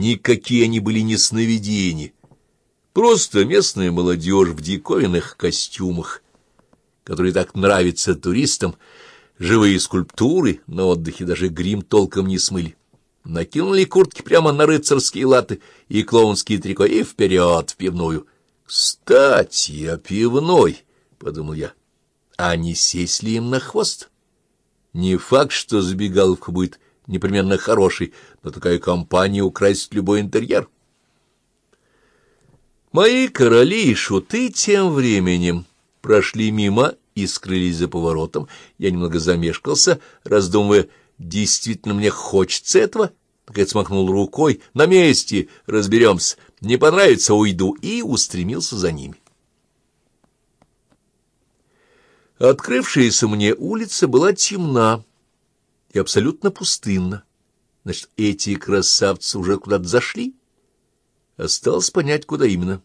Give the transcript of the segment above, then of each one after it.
Никакие они были не сновидения. Просто местная молодежь в диковинных костюмах, которые так нравятся туристам, живые скульптуры на отдыхе даже грим толком не смыли. Накинули куртки прямо на рыцарские латы и клоунские трико, и вперед в пивную. «Кстати, о пивной», — подумал я, — «а не сесть ли им на хвост?» Не факт, что забегаловка будет непременно хорошей, но такая компания украсит любой интерьер. Мои короли и шуты тем временем прошли мимо и скрылись за поворотом. Я немного замешкался, раздумывая, действительно мне хочется этого. Наконец махнул рукой. На месте разберемся. Не понравится — уйду. И устремился за ними. Открывшаяся мне улица была темна и абсолютно пустынна. Значит, эти красавцы уже куда-то зашли? Осталось понять, куда именно.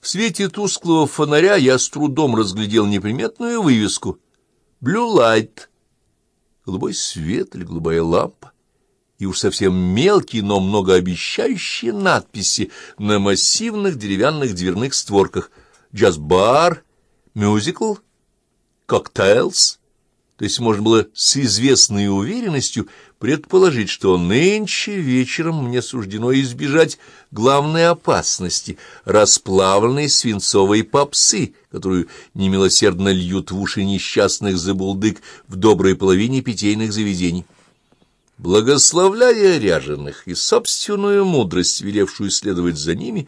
В свете тусклого фонаря я с трудом разглядел неприметную вывеску «Blue Light» — голубой свет или голубая лампа, и уж совсем мелкие, но многообещающие надписи на массивных деревянных дверных створках «Jazz-bar», «Music», «Cocktails», то есть можно было с известной уверенностью предположить, что нынче вечером мне суждено избежать главной опасности — расплавленной свинцовой попсы, которую немилосердно льют в уши несчастных забулдык в доброй половине питейных заведений. Благословляя ряженых и собственную мудрость, велевшую следовать за ними,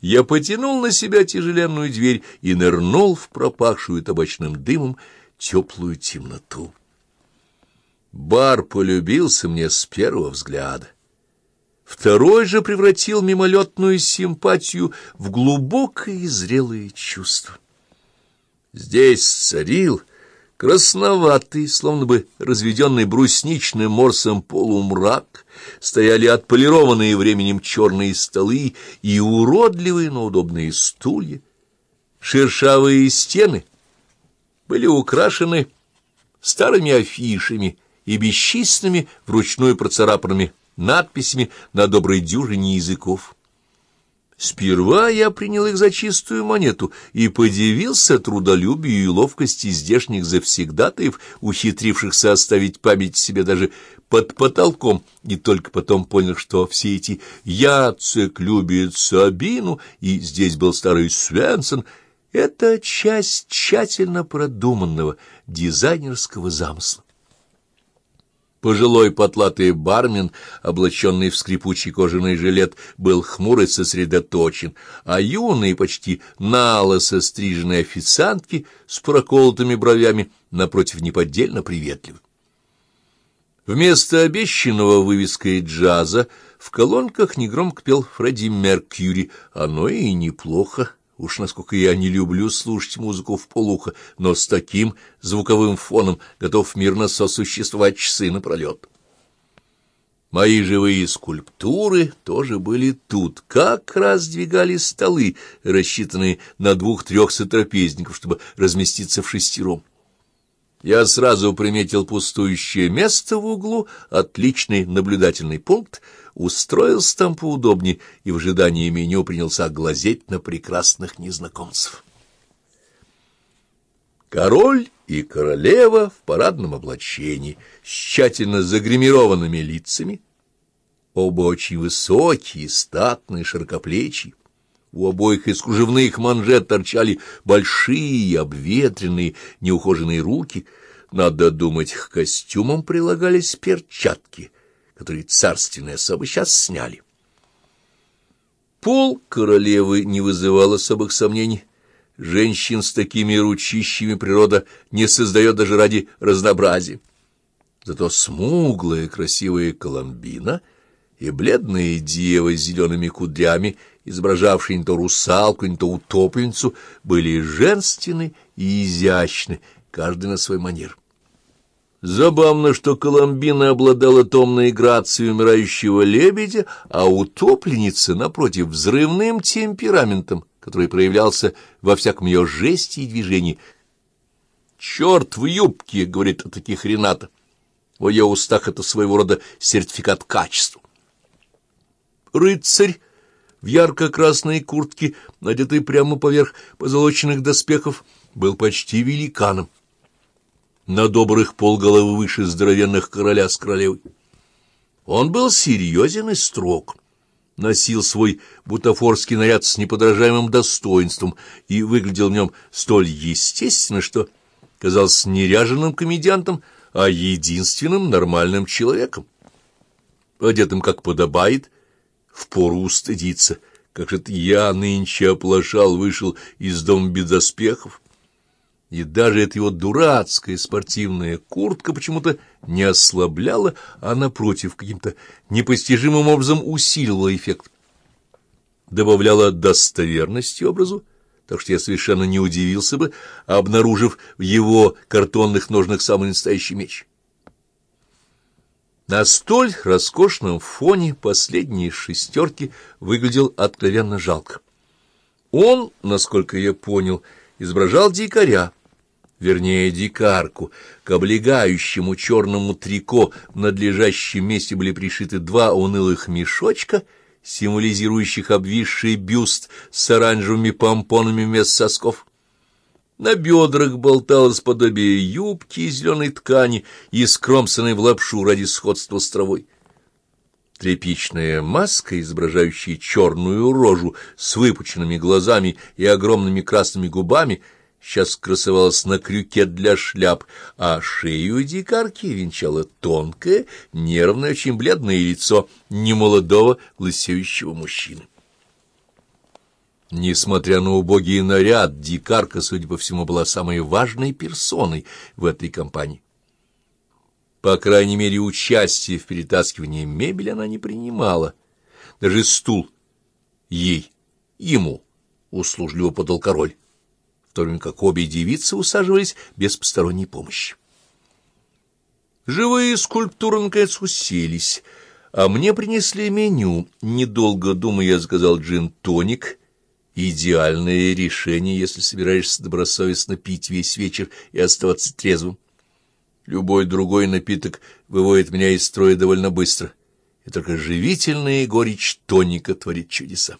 я потянул на себя тяжеленную дверь и нырнул в пропахшую табачным дымом теплую темноту. Бар полюбился мне с первого взгляда. Второй же превратил мимолетную симпатию в глубокое и зрелое чувство. Здесь царил красноватый, словно бы разведенный брусничным морсом полумрак, стояли отполированные временем черные столы и уродливые, но удобные стулья, шершавые стены — были украшены старыми афишами и бесчисленными вручную процарапанными надписями на доброй дюжине языков. Сперва я принял их за чистую монету и подивился трудолюбию и ловкости здешних завсегдатаев, ухитрившихся оставить память себе даже под потолком, и только потом понял, что все эти «Яцек любит Сабину» и здесь был старый Свенсон — это часть тщательно продуманного дизайнерского замысла. Пожилой потлатый бармен, облаченный в скрипучий кожаный жилет, был хмурый сосредоточен, а юные, почти налысо стриженные официантки с проколотыми бровями напротив неподдельно приветливы. Вместо обещанного вывеской джаза в колонках негромко пел Фредди Меркьюри, оно и неплохо. Уж насколько я не люблю слушать музыку в полухо, но с таким звуковым фоном готов мирно сосуществовать часы напролет. Мои живые скульптуры тоже были тут, как раз двигали столы, рассчитанные на двух-трех сотрапезников, чтобы разместиться в шестером. Я сразу приметил пустующее место в углу, отличный наблюдательный пункт, устроился там поудобнее и в ожидании меню принялся глазеть на прекрасных незнакомцев. Король и королева в парадном облачении, с тщательно загримированными лицами, оба очень высокие, статные, широкоплечие. У обоих из кружевных манжет торчали большие, обветренные, неухоженные руки. Надо думать, к костюмам прилагались перчатки, которые царственные особы сейчас сняли. Пол королевы не вызывал особых сомнений. Женщин с такими ручищами природа не создает даже ради разнообразия. Зато смуглая красивая Коломбина и бледная дева с зелеными кудрями — изображавшие не то русалку, не то утопленницу, были женственны и изящны, каждый на свой манер. Забавно, что Коломбина обладала томной грацией умирающего лебедя, а утопленница, напротив, взрывным темпераментом, который проявлялся во всяком ее жесте и движении. «Черт в юбке!» — говорит о таких Рената. В ее устах это своего рода сертификат качества. рыцарь в ярко-красной куртке, надетой прямо поверх позолоченных доспехов, был почти великаном. На добрых полголовы выше здоровенных короля с королевой. Он был серьезен и строг, носил свой бутафорский наряд с неподражаемым достоинством и выглядел в нем столь естественно, что казался не ряженым комедиантом, а единственным нормальным человеком. Одетым, как подобает, впору устыдиться. Как же я нынче оплошал, вышел из дома без доспехов. И даже эта его дурацкая спортивная куртка почему-то не ослабляла, а, напротив, каким-то непостижимым образом усиливала эффект. Добавляла достоверности образу, так что я совершенно не удивился бы, обнаружив в его картонных ножнах самый настоящий меч. На столь роскошном фоне последние шестерки выглядел откровенно жалко. Он, насколько я понял, изображал дикаря, вернее, дикарку. К облегающему черному трико в надлежащем месте были пришиты два унылых мешочка, символизирующих обвисший бюст с оранжевыми помпонами вместо сосков. На бедрах болталось подобие юбки из зеленой ткани и скромсанной в лапшу ради сходства с травой. Тряпичная маска, изображающая черную рожу с выпученными глазами и огромными красными губами, сейчас красовалась на крюке для шляп, а шею дикарки венчало тонкое, нервное, очень бледное лицо немолодого лысеющего мужчины. Несмотря на убогий наряд, дикарка, судя по всему, была самой важной персоной в этой компании. По крайней мере, участие в перетаскивании мебели она не принимала. Даже стул ей, ему, услужливо подал король, в то время как обе девицы усаживались без посторонней помощи. Живые скульптуры, наконец, уселись, а мне принесли меню. Недолго думая, я заказал джин-тоник — идеальное решение, если собираешься добросовестно пить весь вечер и оставаться трезвым. Любой другой напиток выводит меня из строя довольно быстро, и только живительная горечь тоника творит чудеса.